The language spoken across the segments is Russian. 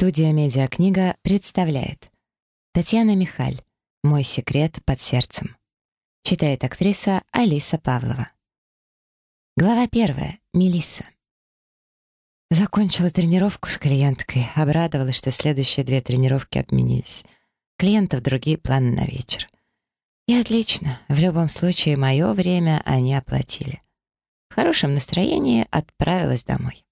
Студия «Медиакнига» представляет Татьяна Михаль «Мой секрет под сердцем». Читает актриса Алиса Павлова. Глава первая. Мелисса. Закончила тренировку с клиенткой, обрадовалась, что следующие две тренировки отменились. Клиентов другие планы на вечер. И отлично, в любом случае мое время они оплатили. В хорошем настроении отправилась домой.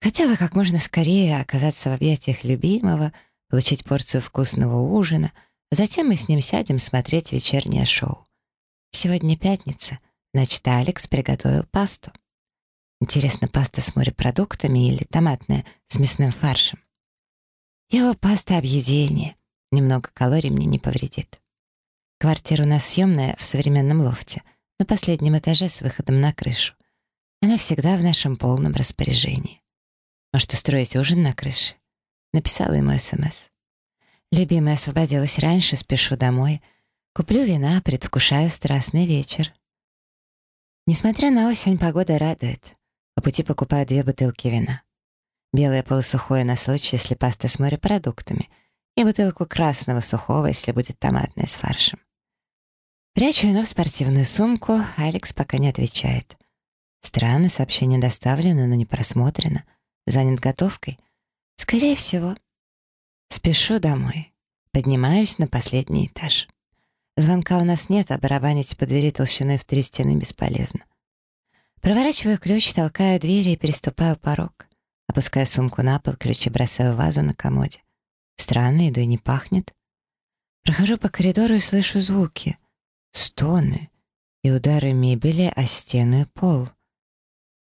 Хотела как можно скорее оказаться в объятиях любимого, получить порцию вкусного ужина, затем мы с ним сядем смотреть вечернее шоу. Сегодня пятница, значит, Алекс приготовил пасту. Интересно, паста с морепродуктами или томатная с мясным фаршем? Его паста объедение. Немного калорий мне не повредит. Квартира у нас съемная в современном лофте, на последнем этаже с выходом на крышу. Она всегда в нашем полном распоряжении. Может, устроить ужин на крыше? Написала ему СМС. Любимая освободилась раньше, спешу домой. Куплю вина, предвкушаю страстный вечер. Несмотря на осень, погода радует. По пути покупаю две бутылки вина. Белое полусухое на случай, если паста с морепродуктами, и бутылку красного сухого, если будет томатная с фаршем. Прячу вино в спортивную сумку, Алекс пока не отвечает. Странно, сообщение доставлено, но не просмотрено — Занят готовкой? Скорее всего. Спешу домой. Поднимаюсь на последний этаж. Звонка у нас нет, а барабанить по двери толщиной в три стены бесполезно. Проворачиваю ключ, толкаю двери и переступаю порог. Опускаю сумку на пол, ключи бросаю в вазу на комоде. Странно, еду и не пахнет. Прохожу по коридору и слышу звуки. Стоны и удары мебели о стену и пол.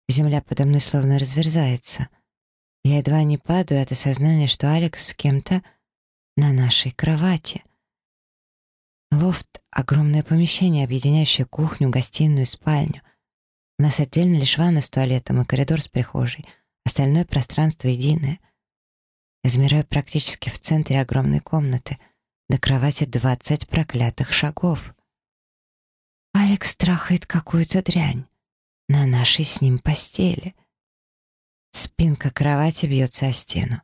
Земля подо мной словно разверзается — я едва не падаю от осознания, что Алекс с кем-то на нашей кровати. Лофт — огромное помещение, объединяющее кухню, гостиную и спальню. У нас отдельно лишь ванна с туалетом и коридор с прихожей. Остальное пространство единое. Я замираю практически в центре огромной комнаты. До кровати двадцать проклятых шагов. Алекс трахает какую-то дрянь на нашей с ним постели — Спинка кровати бьется о стену.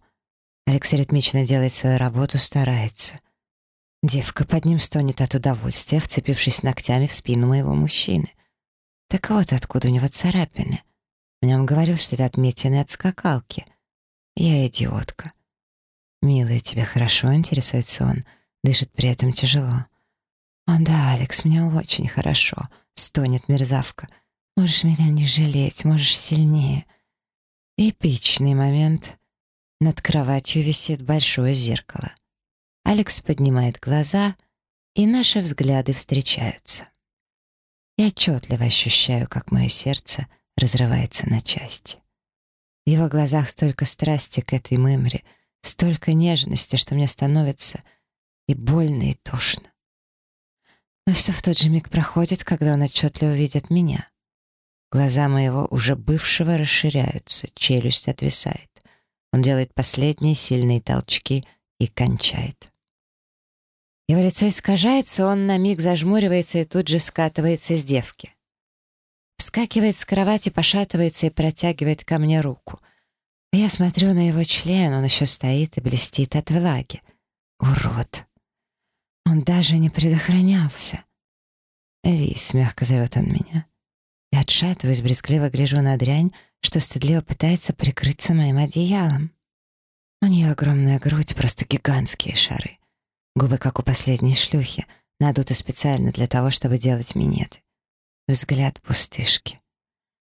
Алекс ритмично делает свою работу, старается. Девка под ним стонет от удовольствия, вцепившись ногтями в спину моего мужчины. Так вот откуда у него царапины. Мне он говорил, что это отметины от скакалки. Я идиотка. «Милая, тебе хорошо?» — интересуется он. Дышит при этом тяжело. «О да, Алекс, мне очень хорошо», — стонет мерзавка. «Можешь меня не жалеть, можешь сильнее». Эпичный момент. Над кроватью висит большое зеркало. Алекс поднимает глаза, и наши взгляды встречаются. Я отчетливо ощущаю, как мое сердце разрывается на части. В его глазах столько страсти к этой мымре, столько нежности, что мне становится и больно, и тошно. Но все в тот же миг проходит, когда он отчетливо видит меня. Глаза моего уже бывшего расширяются, челюсть отвисает. Он делает последние сильные толчки и кончает. Его лицо искажается, он на миг зажмуривается и тут же скатывается с девки. Вскакивает с кровати, пошатывается и протягивает ко мне руку. Я смотрю на его член, он еще стоит и блестит от влаги. Урод! Он даже не предохранялся. «Лис», — мягко зовет он меня. Я отшатываюсь, брезгливо гляжу на дрянь, что стыдливо пытается прикрыться моим одеялом. У нее огромная грудь, просто гигантские шары. Губы, как у последней шлюхи, надуты специально для того, чтобы делать минеты. Взгляд пустышки.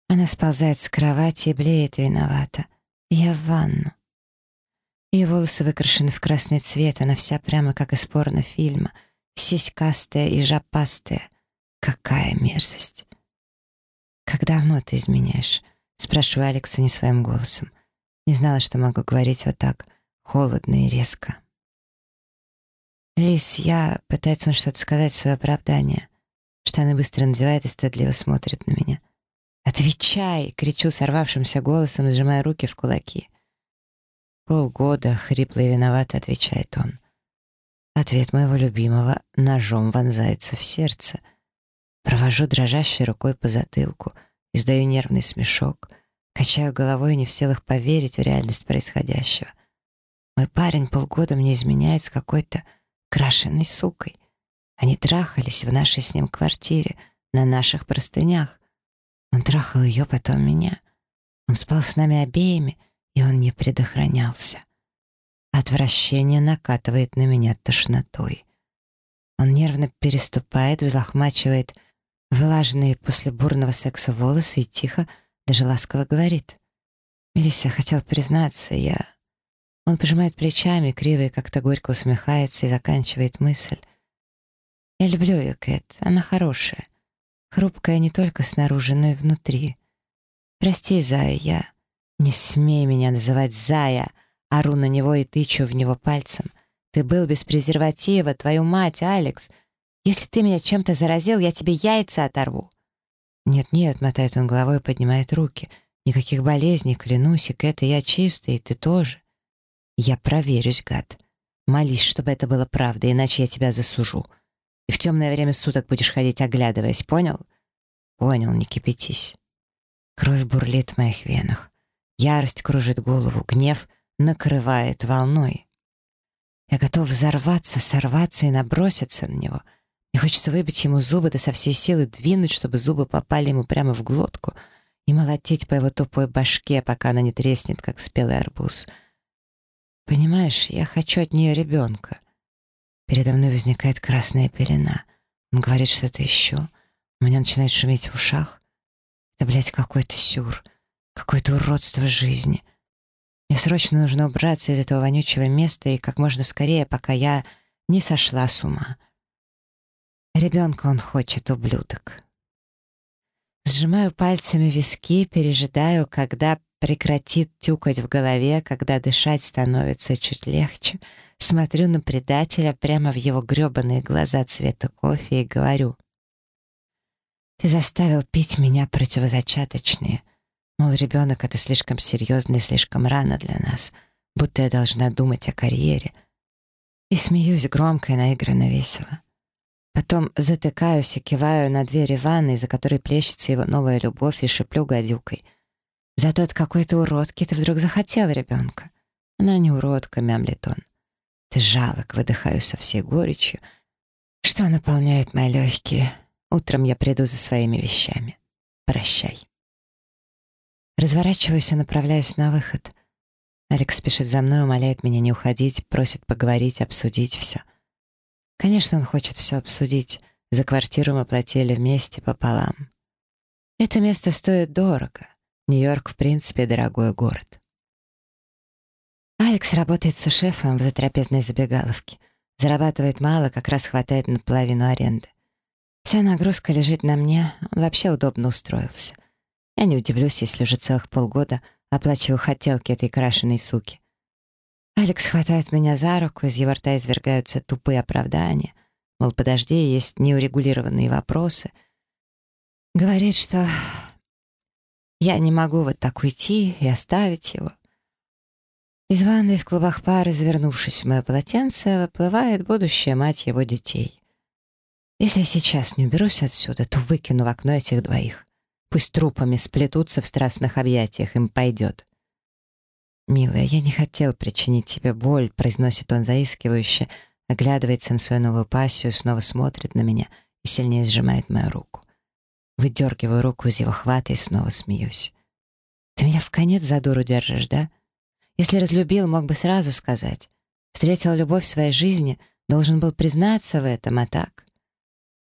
Она сползает с кровати и блеет виновата. Я в ванну. Ее волосы выкрашены в красный цвет, она вся прямо как из порнофильма, сиськастая и жопастая. Какая мерзость. «Как давно ты изменяешь?» — спрашиваю Алекса не своим голосом. Не знала, что могу говорить вот так, холодно и резко. «Лис, я...» — пытается он что-то сказать в свое оправдание. Штаны быстро надевает и стыдливо смотрит на меня. «Отвечай!» — кричу сорвавшимся голосом, сжимая руки в кулаки. «Полгода», — хрипло и виновато отвечает он. Ответ моего любимого ножом вонзается в сердце — Провожу дрожащей рукой по затылку, издаю нервный смешок, качаю головой, не в силах поверить в реальность происходящего. Мой парень полгода мне изменяет с какой-то крашеной сукой. Они трахались в нашей с ним квартире, на наших простынях. Он трахал ее, потом меня. Он спал с нами обеими, и он не предохранялся. Отвращение накатывает на меня тошнотой. Он нервно переступает, взлохмачивает влажные после бурного секса волосы и тихо, даже ласково говорит. «Мелисса, хотел признаться, я...» Он пожимает плечами, криво и как-то горько усмехается и заканчивает мысль. «Я люблю ее, Кэт, она хорошая. Хрупкая не только снаружи, но и внутри. Прости, Зая, я... Не смей меня называть Зая!» Ору на него и тычу в него пальцем. «Ты был без презерватива, твою мать, Алекс! Если ты меня чем-то заразил, я тебе яйца оторву!» «Нет-нет», — мотает он головой и поднимает руки. «Никаких болезней, клянусь, и это я чистый, и ты тоже». «Я проверюсь, гад. Молись, чтобы это было правда, иначе я тебя засужу. И в темное время суток будешь ходить, оглядываясь, понял?» «Понял, не кипятись». Кровь бурлит в моих венах. Ярость кружит голову, гнев накрывает волной. Я готов взорваться, сорваться и наброситься на него. Мне хочется выбить ему зубы, да со всей силы двинуть, чтобы зубы попали ему прямо в глотку и молотить по его тупой башке, пока она не треснет, как спелый арбуз. Понимаешь, я хочу от нее ребенка. Передо мной возникает красная пелена. Он говорит что-то еще. У меня начинает шуметь в ушах. Это, блядь, какой-то сюр, какое-то уродство жизни. Мне срочно нужно убраться из этого вонючего места и как можно скорее, пока я не сошла с ума. Ребенка он хочет, ублюдок. Сжимаю пальцами виски, пережидаю, когда прекратит тюкать в голове, когда дышать становится чуть легче. Смотрю на предателя прямо в его грёбаные глаза цвета кофе и говорю. «Ты заставил пить меня противозачаточные. Мол, ребенок — это слишком серьезно и слишком рано для нас, будто я должна думать о карьере. И смеюсь громко и наигранно весело. Потом затыкаюсь и киваю на двери ванной, за которой плещется его новая любовь, и шеплю гадюкой. «Зато от какой-то уродки ты вдруг захотел ребенка». «Она не уродка», — мямлит он. «Ты жалок», — выдыхаю со всей горечью, что наполняет мои легкие. Утром я приду за своими вещами. Прощай. Разворачиваюсь и направляюсь на выход. Алекс спешит за мной, умоляет меня не уходить, просит поговорить, обсудить все. Конечно, он хочет все обсудить. За квартиру мы платили вместе пополам. Это место стоит дорого. Нью-Йорк, в принципе, дорогой город. Алекс работает с шефом в затрапезной забегаловке. Зарабатывает мало, как раз хватает на половину аренды. Вся нагрузка лежит на мне, он вообще удобно устроился. Я не удивлюсь, если уже целых полгода оплачиваю хотелки этой крашеной суки. Алекс хватает меня за руку, из его рта извергаются тупые оправдания. Мол, подожди, есть неурегулированные вопросы. Говорит, что я не могу вот так уйти и оставить его. Из ванной в клубах пары, завернувшись в мое полотенце, выплывает будущая мать его детей. Если я сейчас не уберусь отсюда, то выкину в окно этих двоих. Пусть трупами сплетутся в страстных объятиях, им пойдет. «Милая, я не хотел причинить тебе боль», — произносит он заискивающе, оглядывается на свою новую пассию, снова смотрит на меня и сильнее сжимает мою руку. Выдергиваю руку из его хвата и снова смеюсь. «Ты меня в конец за дуру держишь, да? Если разлюбил, мог бы сразу сказать. Встретил любовь в своей жизни, должен был признаться в этом, а так...»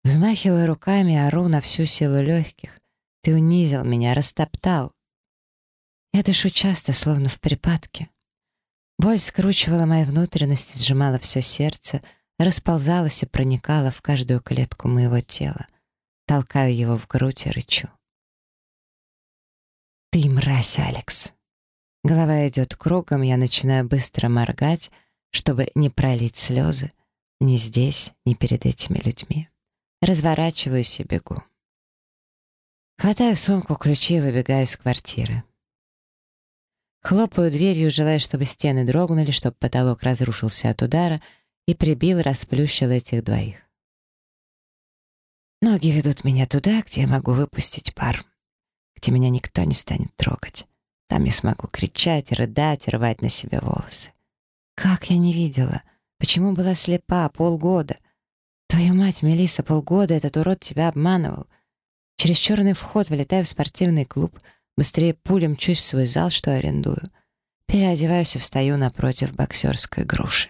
Взмахиваю руками, ору на всю силу легких. Ты унизил меня, растоптал. Я дышу часто, словно в припадке. Боль скручивала мои внутренности, сжимала все сердце, расползалась и проникала в каждую клетку моего тела. Толкаю его в грудь и рычу. «Ты мразь, Алекс!» Голова идет кругом, я начинаю быстро моргать, чтобы не пролить слезы ни здесь, ни перед этими людьми. Разворачиваюсь и бегу. Хватаю сумку, ключи и выбегаю из квартиры. Хлопаю дверью, желая, чтобы стены дрогнули, чтобы потолок разрушился от удара и прибил, расплющил этих двоих. Ноги ведут меня туда, где я могу выпустить пар, где меня никто не станет трогать. Там я смогу кричать, рыдать, рвать на себе волосы. Как я не видела? Почему была слепа полгода? Твою мать, Мелиса, полгода этот урод тебя обманывал. Через черный вход вылетаю в спортивный клуб, быстрее пулем мчусь в свой зал, что арендую. Переодеваюсь и встаю напротив боксерской груши.